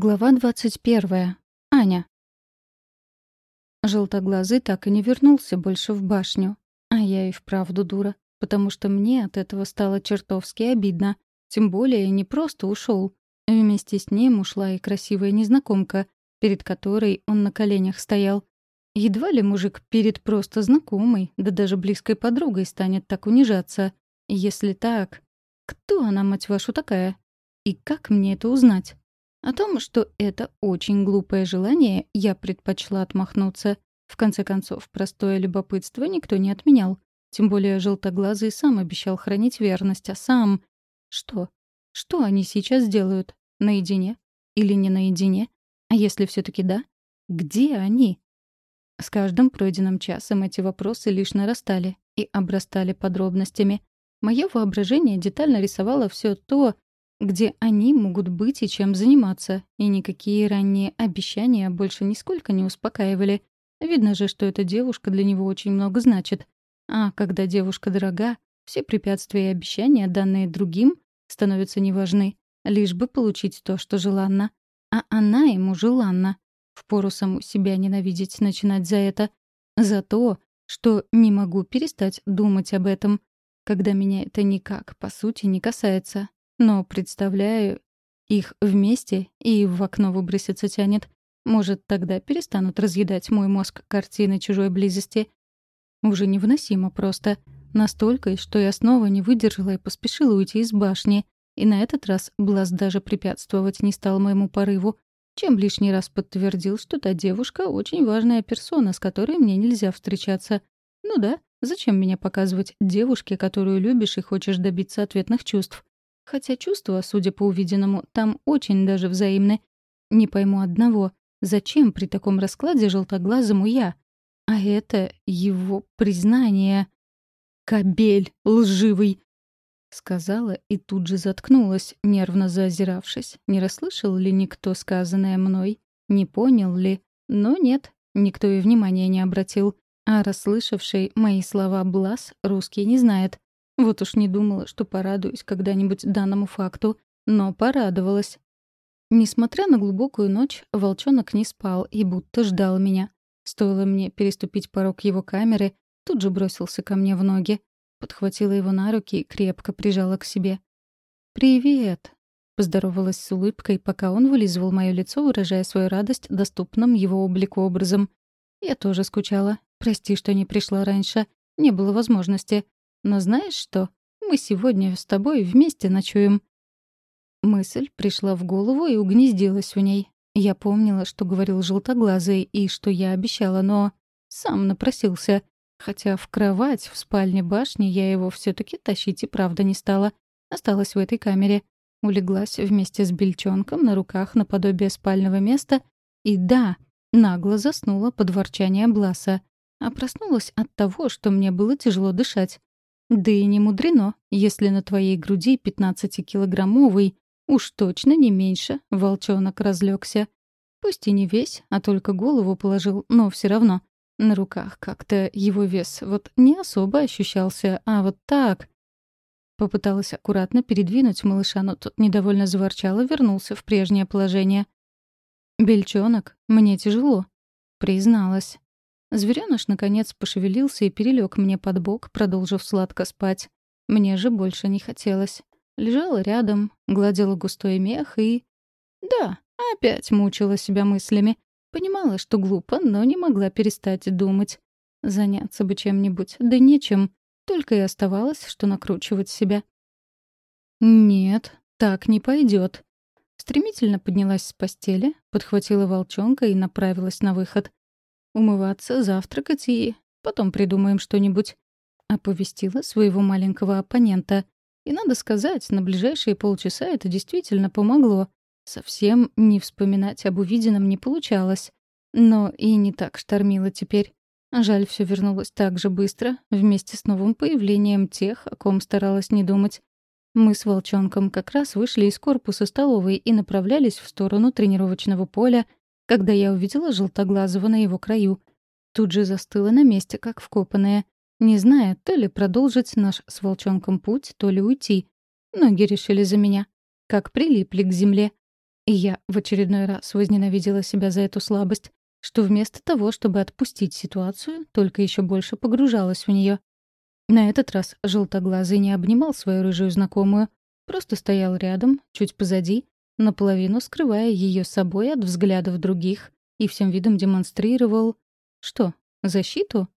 Глава 21. Аня. Желтоглазый так и не вернулся больше в башню. А я и вправду дура, потому что мне от этого стало чертовски обидно. Тем более не просто ушел. Вместе с ним ушла и красивая незнакомка, перед которой он на коленях стоял. Едва ли мужик перед просто знакомой, да даже близкой подругой станет так унижаться. Если так, кто она, мать вашу, такая? И как мне это узнать? О том, что это очень глупое желание, я предпочла отмахнуться. В конце концов, простое любопытство никто не отменял. Тем более желтоглазый сам обещал хранить верность, а сам... Что? Что они сейчас делают? Наедине? Или не наедине? А если все таки да? Где они? С каждым пройденным часом эти вопросы лишь нарастали и обрастали подробностями. Мое воображение детально рисовало все то, где они могут быть и чем заниматься, и никакие ранние обещания больше нисколько не успокаивали. Видно же, что эта девушка для него очень много значит. А когда девушка дорога, все препятствия и обещания, данные другим, становятся неважны, лишь бы получить то, что желанно. А она ему желанна. Впору саму себя ненавидеть начинать за это. За то, что не могу перестать думать об этом, когда меня это никак, по сути, не касается, но представляю их вместе и в окно выброситься тянет. Может, тогда перестанут разъедать мой мозг картины чужой близости. Уже невыносимо просто. Настолько, что я снова не выдержала и поспешила уйти из башни. И на этот раз Блаз даже препятствовать не стал моему порыву, чем лишний раз подтвердил, что та девушка — очень важная персона, с которой мне нельзя встречаться. Ну да, зачем меня показывать девушке, которую любишь и хочешь добиться ответных чувств? Хотя чувства, судя по увиденному, там очень даже взаимны. Не пойму одного, зачем при таком раскладе желтоглазому я? А это его признание. «Кобель лживый!» Сказала и тут же заткнулась, нервно заозиравшись. Не расслышал ли никто сказанное мной? Не понял ли? Но нет, никто и внимания не обратил. А расслышавший мои слова Блас русский не знает. Вот уж не думала, что порадуюсь когда-нибудь данному факту, но порадовалась. Несмотря на глубокую ночь, волчонок не спал и будто ждал меня. Стоило мне переступить порог его камеры, тут же бросился ко мне в ноги. Подхватила его на руки и крепко прижала к себе. «Привет!» — поздоровалась с улыбкой, пока он вылизывал мое лицо, выражая свою радость доступным его облику образом. Я тоже скучала. Прости, что не пришла раньше. Не было возможности. Но знаешь что? Мы сегодня с тобой вместе ночуем». Мысль пришла в голову и угнездилась в ней. Я помнила, что говорил желтоглазый и что я обещала, но сам напросился. Хотя в кровать в спальне башни я его все таки тащить и правда не стала. Осталась в этой камере. Улеглась вместе с бельчонком на руках наподобие спального места. И да, нагло заснула под ворчание Бласа. А проснулась от того, что мне было тяжело дышать. Да и не мудрено, если на твоей груди 15-килограммовый, уж точно не меньше, волчонок разлегся. Пусть и не весь, а только голову положил, но все равно. На руках как-то его вес вот не особо ощущался, а вот так. Попыталась аккуратно передвинуть малыша, но тот недовольно заворчал и вернулся в прежнее положение. «Бельчонок, мне тяжело», — призналась. Зверёныш, наконец, пошевелился и перелег мне под бок, продолжив сладко спать. Мне же больше не хотелось. Лежала рядом, гладила густой мех и... Да, опять мучила себя мыслями. Понимала, что глупо, но не могла перестать думать. Заняться бы чем-нибудь, да нечем. Только и оставалось, что накручивать себя. «Нет, так не пойдет. Стремительно поднялась с постели, подхватила волчонка и направилась на выход умываться, завтракать и... Потом придумаем что-нибудь. Оповестила своего маленького оппонента. И надо сказать, на ближайшие полчаса это действительно помогло. Совсем не вспоминать об увиденном не получалось. Но и не так штормило теперь. Жаль, все вернулось так же быстро, вместе с новым появлением тех, о ком старалась не думать. Мы с волчонком как раз вышли из корпуса столовой и направлялись в сторону тренировочного поля, когда я увидела желтоглазого на его краю. Тут же застыла на месте, как вкопанная, не зная, то ли продолжить наш с волчонком путь, то ли уйти. Ноги решили за меня. Как прилипли к земле. И я в очередной раз возненавидела себя за эту слабость, что вместо того, чтобы отпустить ситуацию, только еще больше погружалась в нее. На этот раз желтоглазый не обнимал свою рыжую знакомую, просто стоял рядом, чуть позади, наполовину скрывая ее собой от взглядов других, и всем видом демонстрировал... Что, защиту?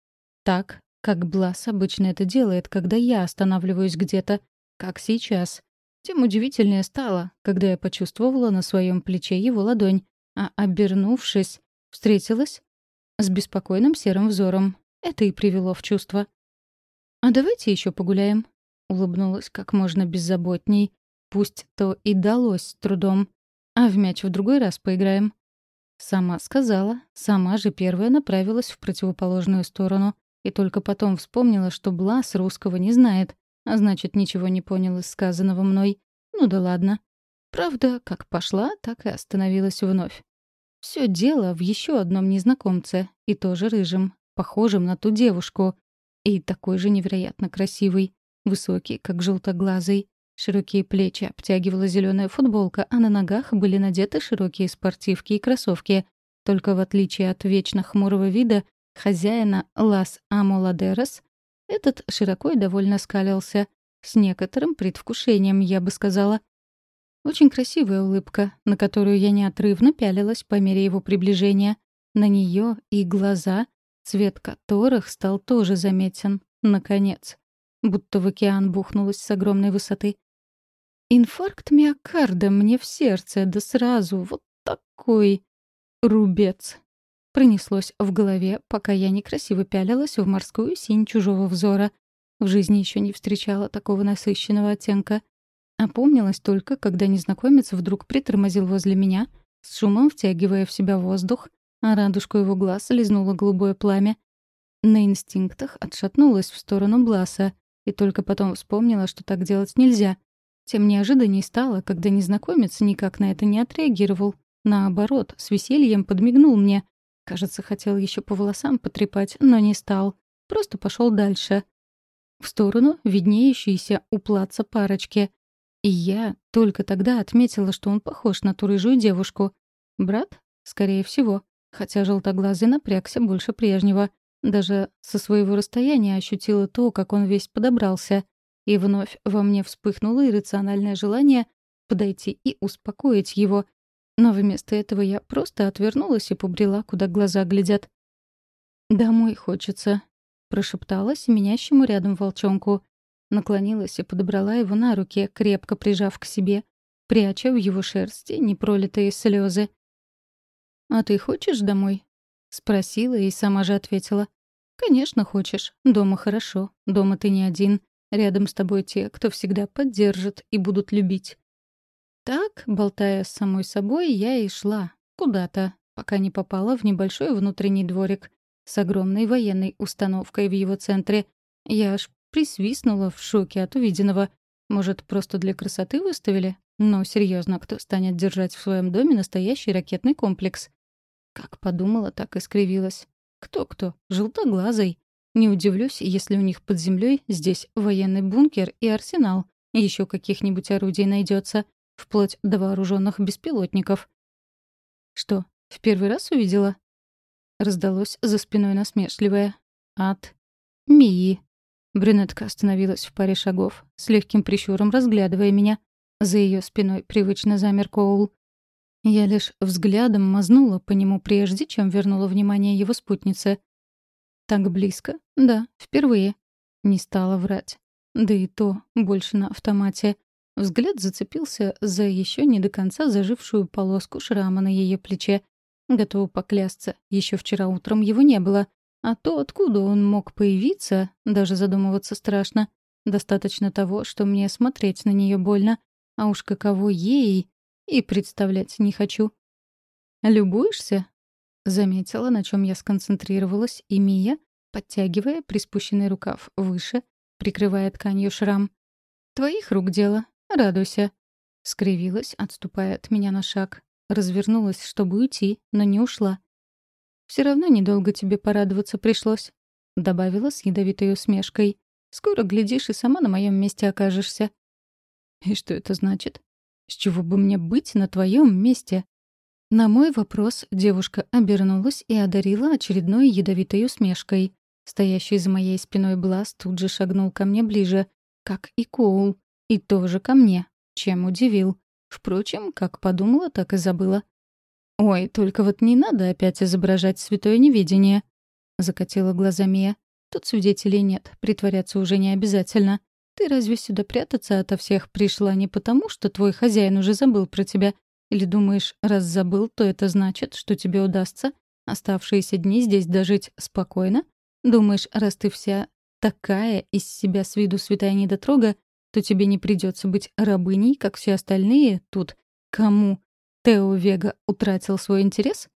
Так, как Блас обычно это делает, когда я останавливаюсь где-то, как сейчас. Тем удивительнее стало, когда я почувствовала на своем плече его ладонь, а, обернувшись, встретилась с беспокойным серым взором. Это и привело в чувство. «А давайте еще погуляем», — улыбнулась как можно беззаботней. «Пусть то и далось трудом. А в мяч в другой раз поиграем». Сама сказала, сама же первая направилась в противоположную сторону. И только потом вспомнила, что Блас русского не знает, а значит, ничего не понял из сказанного мной. Ну да ладно. Правда, как пошла, так и остановилась вновь. Все дело в еще одном незнакомце, и тоже рыжем, похожем на ту девушку, и такой же невероятно красивый, высокий, как желтоглазый. Широкие плечи обтягивала зеленая футболка, а на ногах были надеты широкие спортивки и кроссовки. Только в отличие от вечно хмурого вида хозяина Лас Амоладерос, этот широко и довольно скалился. С некоторым предвкушением, я бы сказала. Очень красивая улыбка, на которую я неотрывно пялилась по мере его приближения. На нее и глаза, цвет которых стал тоже заметен. Наконец. Будто в океан бухнулась с огромной высоты. Инфаркт миокарда мне в сердце, да сразу вот такой рубец. Пронеслось в голове, пока я некрасиво пялилась в морскую синь чужого взора. В жизни еще не встречала такого насыщенного оттенка. Опомнилась только, когда незнакомец вдруг притормозил возле меня, с шумом втягивая в себя воздух, а радужку его глаз лизнуло голубое пламя. На инстинктах отшатнулась в сторону Бласа и только потом вспомнила, что так делать нельзя. Тем неожиданней стало, когда незнакомец никак на это не отреагировал. Наоборот, с весельем подмигнул мне. Кажется, хотел еще по волосам потрепать, но не стал. Просто пошел дальше. В сторону виднеющейся у плаца парочки. И я только тогда отметила, что он похож на ту рыжую девушку. Брат? Скорее всего хотя желтоглазый напрягся больше прежнего. Даже со своего расстояния ощутила то, как он весь подобрался. И вновь во мне вспыхнуло иррациональное желание подойти и успокоить его. Но вместо этого я просто отвернулась и побрела, куда глаза глядят. «Домой хочется», — прошептала семенящему рядом волчонку. Наклонилась и подобрала его на руки, крепко прижав к себе, пряча в его шерсти непролитые слезы. «А ты хочешь домой?» — спросила и сама же ответила. «Конечно хочешь. Дома хорошо. Дома ты не один. Рядом с тобой те, кто всегда поддержит и будут любить». Так, болтая с самой собой, я и шла. Куда-то, пока не попала в небольшой внутренний дворик с огромной военной установкой в его центре. Я аж присвистнула в шоке от увиденного. Может, просто для красоты выставили? Но серьезно, кто станет держать в своем доме настоящий ракетный комплекс? Как подумала, так и скривилась. Кто-кто? Желтоглазый. Не удивлюсь, если у них под землей здесь военный бункер и арсенал. Еще каких-нибудь орудий найдется, вплоть до вооруженных беспилотников. Что, в первый раз увидела? Раздалось за спиной насмешливое. От Мии. Брюнетка остановилась в паре шагов, с легким прищуром разглядывая меня. За ее спиной привычно замер Коул. Я лишь взглядом мазнула по нему прежде, чем вернула внимание его спутнице. Так близко? Да, впервые. Не стала врать. Да и то больше на автомате. Взгляд зацепился за еще не до конца зажившую полоску шрама на ее плече. Готова поклясться, еще вчера утром его не было. А то, откуда он мог появиться, даже задумываться страшно. Достаточно того, что мне смотреть на нее больно. А уж каково ей и представлять не хочу. «Любуешься?» — заметила, на чем я сконцентрировалась, и Мия, подтягивая приспущенный рукав выше, прикрывая тканью шрам. «Твоих рук дело. Радуйся». Скривилась, отступая от меня на шаг. Развернулась, чтобы уйти, но не ушла. «Все равно недолго тебе порадоваться пришлось», — добавила с ядовитой усмешкой. «Скоро, глядишь, и сама на моем месте окажешься». «И что это значит?» С чего бы мне быть на твоем месте?» На мой вопрос девушка обернулась и одарила очередной ядовитой усмешкой. Стоящий за моей спиной Блас тут же шагнул ко мне ближе, как и Коул, и тоже ко мне, чем удивил. Впрочем, как подумала, так и забыла. «Ой, только вот не надо опять изображать святое неведение», — закатила глаза Мия. «Тут свидетелей нет, притворяться уже не обязательно. Ты разве сюда прятаться ото всех пришла не потому, что твой хозяин уже забыл про тебя? Или думаешь, раз забыл, то это значит, что тебе удастся оставшиеся дни здесь дожить спокойно? Думаешь, раз ты вся такая из себя с виду святая недотрога, то тебе не придется быть рабыней, как все остальные тут. Кому Тео Вега утратил свой интерес?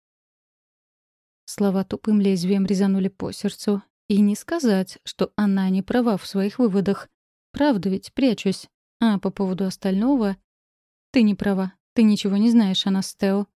Слова тупым лезвием резанули по сердцу. И не сказать, что она не права в своих выводах. Правда ведь, прячусь. А по поводу остального... Ты не права. Ты ничего не знаешь о нас, Тео.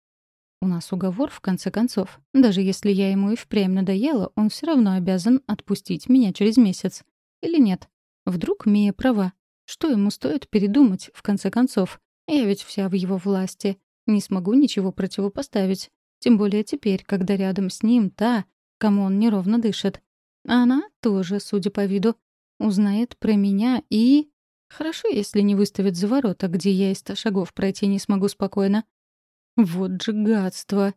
У нас уговор, в конце концов. Даже если я ему и впрямь надоела, он все равно обязан отпустить меня через месяц. Или нет? Вдруг Мия права? Что ему стоит передумать, в конце концов? Я ведь вся в его власти. Не смогу ничего противопоставить. Тем более теперь, когда рядом с ним та, кому он неровно дышит. А она тоже, судя по виду, узнает про меня и... Хорошо, если не выставит за ворота, где я и ста шагов пройти не смогу спокойно. Вот же гадство.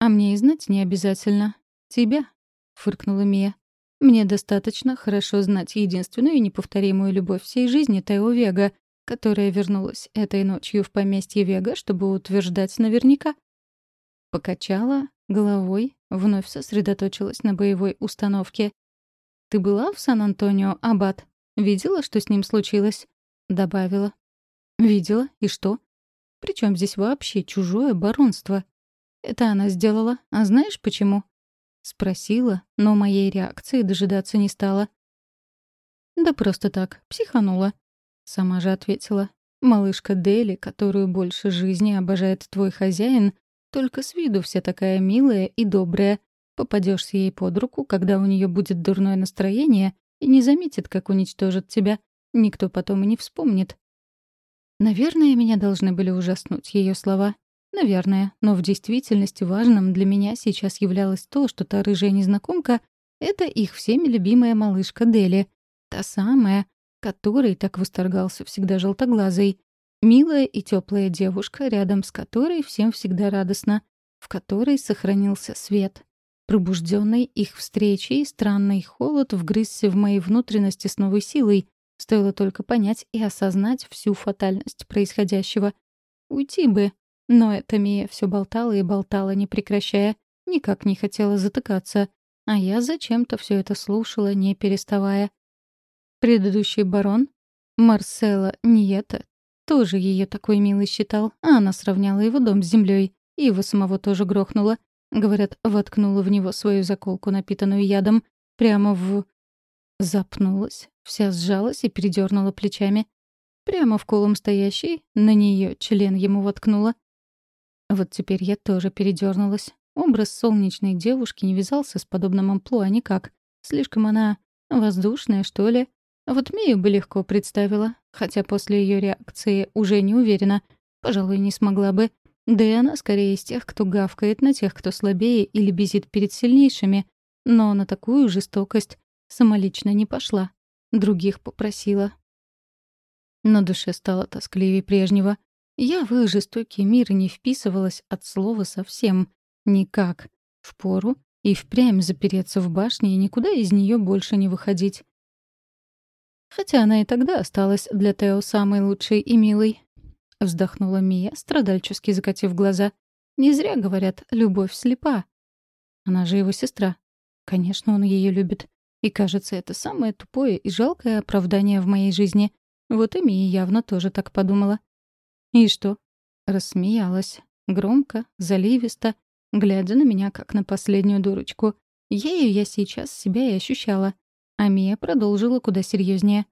А мне и знать не обязательно. Тебя, — фыркнула Мия. Мне достаточно хорошо знать единственную и неповторимую любовь всей жизни Тео Вега, которая вернулась этой ночью в поместье Вега, чтобы утверждать наверняка. Покачала головой, вновь сосредоточилась на боевой установке. «Ты была в Сан-Антонио, Аббат? Видела, что с ним случилось?» Добавила. «Видела. И что?» Причем здесь вообще чужое баронство? Это она сделала. А знаешь почему? Спросила, но моей реакции дожидаться не стала. Да просто так, психанула. Сама же ответила. Малышка Дели, которую больше жизни обожает твой хозяин, только с виду вся такая милая и добрая. Попадешься ей под руку, когда у нее будет дурное настроение, и не заметит, как уничтожит тебя. Никто потом и не вспомнит. Наверное, меня должны были ужаснуть ее слова. Наверное, но в действительности важным для меня сейчас являлось то, что та рыжая незнакомка — это их всеми любимая малышка Дели. Та самая, которой так восторгался всегда желтоглазый. Милая и теплая девушка, рядом с которой всем всегда радостно, в которой сохранился свет. Пробужденный их встречей, странный холод вгрызся в мои внутренности с новой силой, Стоило только понять и осознать всю фатальность происходящего. Уйти бы. Но эта Мия все болтала и болтала, не прекращая. Никак не хотела затыкаться. А я зачем-то все это слушала, не переставая. Предыдущий барон, Марсела Ниета, тоже ее такой милой считал, а она сравняла его дом с землей и его самого тоже грохнула. Говорят, воткнула в него свою заколку, напитанную ядом, прямо в... Запнулась, Вся сжалась и передернула плечами. Прямо в колом стоящий, на нее член ему воткнула. Вот теперь я тоже передернулась. Образ солнечной девушки не вязался с подобным амплуа никак. Слишком она воздушная, что ли. Вот Мию бы легко представила, хотя после ее реакции уже не уверена. Пожалуй, не смогла бы. Да и она скорее из тех, кто гавкает на тех, кто слабее или безит перед сильнейшими. Но на такую жестокость самолично не пошла. Других попросила. На душе стало тоскливее прежнего. Я в их жестокий мир не вписывалась от слова совсем. Никак. Впору и впрямь запереться в башне и никуда из нее больше не выходить. Хотя она и тогда осталась для Тео самой лучшей и милой. Вздохнула Мия, страдальчески закатив глаза. Не зря говорят, любовь слепа. Она же его сестра. Конечно, он ее любит. И кажется, это самое тупое и жалкое оправдание в моей жизни. Вот и Мия явно тоже так подумала. И что? Рассмеялась. Громко, заливисто, глядя на меня, как на последнюю дурочку. Ею я сейчас себя и ощущала. А Мия продолжила куда серьезнее.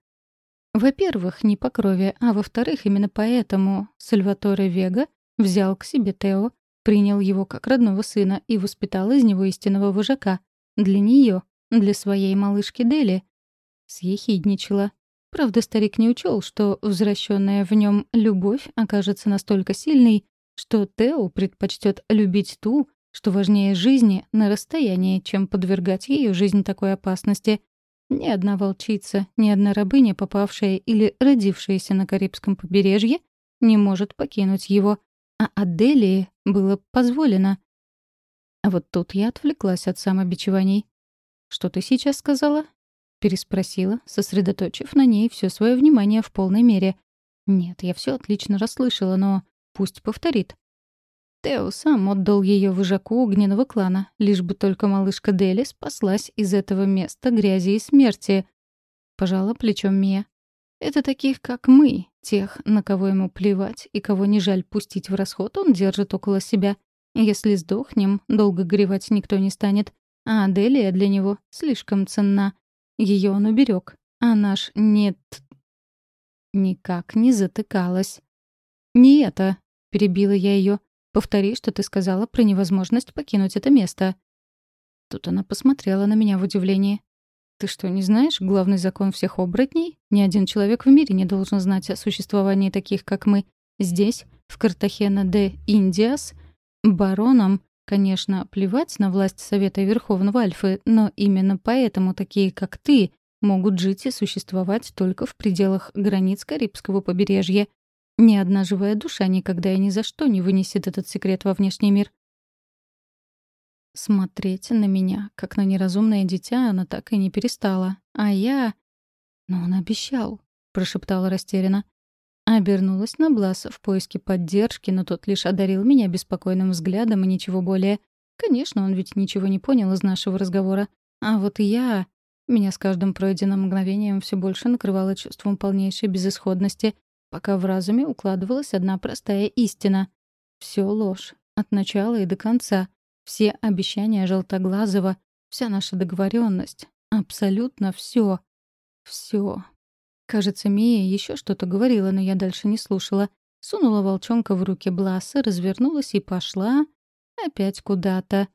Во-первых, не по крови, а во-вторых, именно поэтому Сальваторе Вега взял к себе Тео, принял его как родного сына и воспитал из него истинного вожака. Для нее, для своей малышки Дели. Съехидничала. Правда, старик не учел, что возвращенная в нем любовь окажется настолько сильной, что Тео предпочтет любить ту, что важнее жизни, на расстоянии, чем подвергать ее жизнь такой опасности. Ни одна волчица, ни одна рабыня, попавшая или родившаяся на Карибском побережье, не может покинуть его, а Аделии было позволено. А вот тут я отвлеклась от самобичеваний. «Что ты сейчас сказала?» — переспросила, сосредоточив на ней все свое внимание в полной мере. «Нет, я все отлично расслышала, но пусть повторит». Тео сам отдал ее выжаку огненного клана, лишь бы только малышка Дели спаслась из этого места грязи и смерти. Пожала плечом Мия. Это таких, как мы, тех, на кого ему плевать и кого не жаль пустить в расход, он держит около себя. Если сдохнем, долго горевать никто не станет. А Аделия для него слишком ценна. Ее он уберег, а наш нет... Никак не затыкалась. «Не это», — перебила я ее. «Повтори, что ты сказала про невозможность покинуть это место». Тут она посмотрела на меня в удивлении. «Ты что, не знаешь главный закон всех оборотней? Ни один человек в мире не должен знать о существовании таких, как мы. Здесь, в Картахена де Индиас, баронам Конечно, плевать на власть Совета Верховного Альфы, но именно поэтому такие, как ты, могут жить и существовать только в пределах границ Карибского побережья. Ни одна живая душа никогда и ни за что не вынесет этот секрет во внешний мир. Смотреть на меня, как на неразумное дитя, она так и не перестала. А я... «Но он обещал», — прошептала растерянно. Обернулась на Бласа в поиске поддержки, но тот лишь одарил меня беспокойным взглядом и ничего более. Конечно, он ведь ничего не понял из нашего разговора. А вот я... Меня с каждым пройденным мгновением все больше накрывало чувством полнейшей безысходности, пока в разуме укладывалась одна простая истина. Все ложь. От начала и до конца. Все обещания Желтоглазого, вся наша договоренность, Абсолютно все. Все. Кажется, Мия еще что-то говорила, но я дальше не слушала. Сунула волчонка в руки Бласа, развернулась и пошла опять куда-то.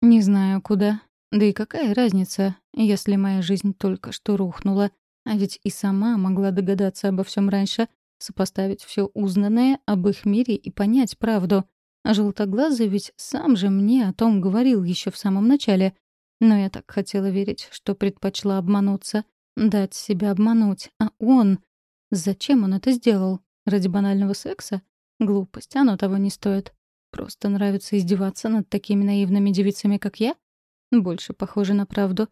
Не знаю куда. Да и какая разница, если моя жизнь только что рухнула. А ведь и сама могла догадаться обо всем раньше, сопоставить все узнанное об их мире и понять правду. А желтоглазый ведь сам же мне о том говорил еще в самом начале. Но я так хотела верить, что предпочла обмануться. Дать себя обмануть. А он... Зачем он это сделал? Ради банального секса? Глупость, оно того не стоит. Просто нравится издеваться над такими наивными девицами, как я? Больше похоже на правду.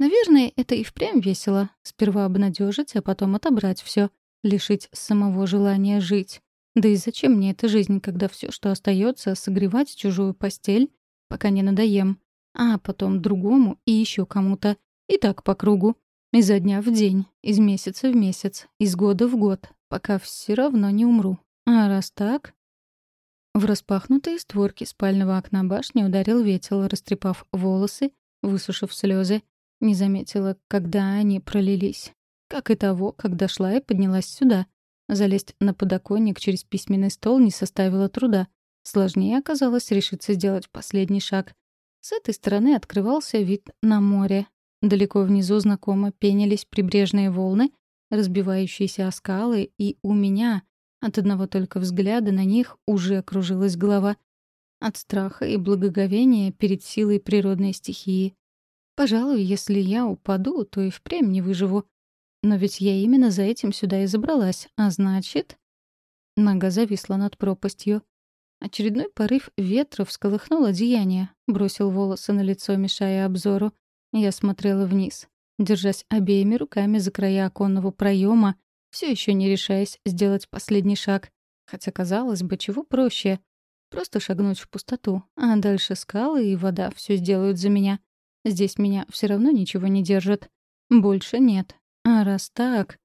Наверное, это и впрямь весело. Сперва обнадежить, а потом отобрать все, лишить самого желания жить. Да и зачем мне эта жизнь, когда все, что остается, согревать чужую постель, пока не надоем, а потом другому и еще кому-то, и так по кругу. Изо дня в день, из месяца в месяц, из года в год, пока все равно не умру. А раз так... В распахнутые створки спального окна башни ударил ветер, растрепав волосы, высушив слезы. Не заметила, когда они пролились. Как и того, когда шла и поднялась сюда. Залезть на подоконник через письменный стол не составило труда. Сложнее оказалось решиться сделать последний шаг. С этой стороны открывался вид на море, Далеко внизу знакомо пенились прибрежные волны, разбивающиеся о скалы, и у меня от одного только взгляда на них уже окружилась голова. От страха и благоговения перед силой природной стихии. Пожалуй, если я упаду, то и впрямь не выживу. Но ведь я именно за этим сюда и забралась, а значит... Нога зависла над пропастью. Очередной порыв ветра всколыхнул одеяние, бросил волосы на лицо, мешая обзору. Я смотрела вниз, держась обеими руками за края оконного проема, все еще не решаясь сделать последний шаг. Хотя, казалось бы, чего проще. Просто шагнуть в пустоту, а дальше скалы и вода все сделают за меня. Здесь меня все равно ничего не держит. Больше нет. А раз так...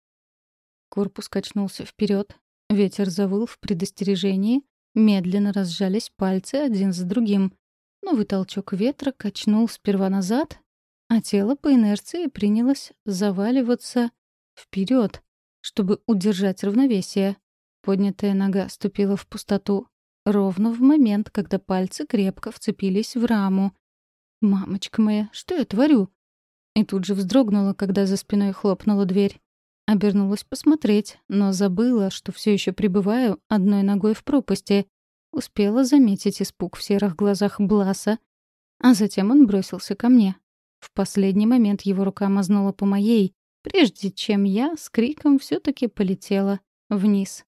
Корпус качнулся вперед, ветер завыл в предостережении, медленно разжались пальцы один за другим. Новый толчок ветра качнул сперва назад, а тело по инерции принялось заваливаться вперед, чтобы удержать равновесие. Поднятая нога ступила в пустоту ровно в момент, когда пальцы крепко вцепились в раму. «Мамочка моя, что я творю?» И тут же вздрогнула, когда за спиной хлопнула дверь. Обернулась посмотреть, но забыла, что все еще пребываю одной ногой в пропасти. Успела заметить испуг в серых глазах Бласа. А затем он бросился ко мне. В последний момент его рука мазнула по моей, прежде чем я с криком все таки полетела вниз.